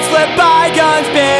let's let bygones be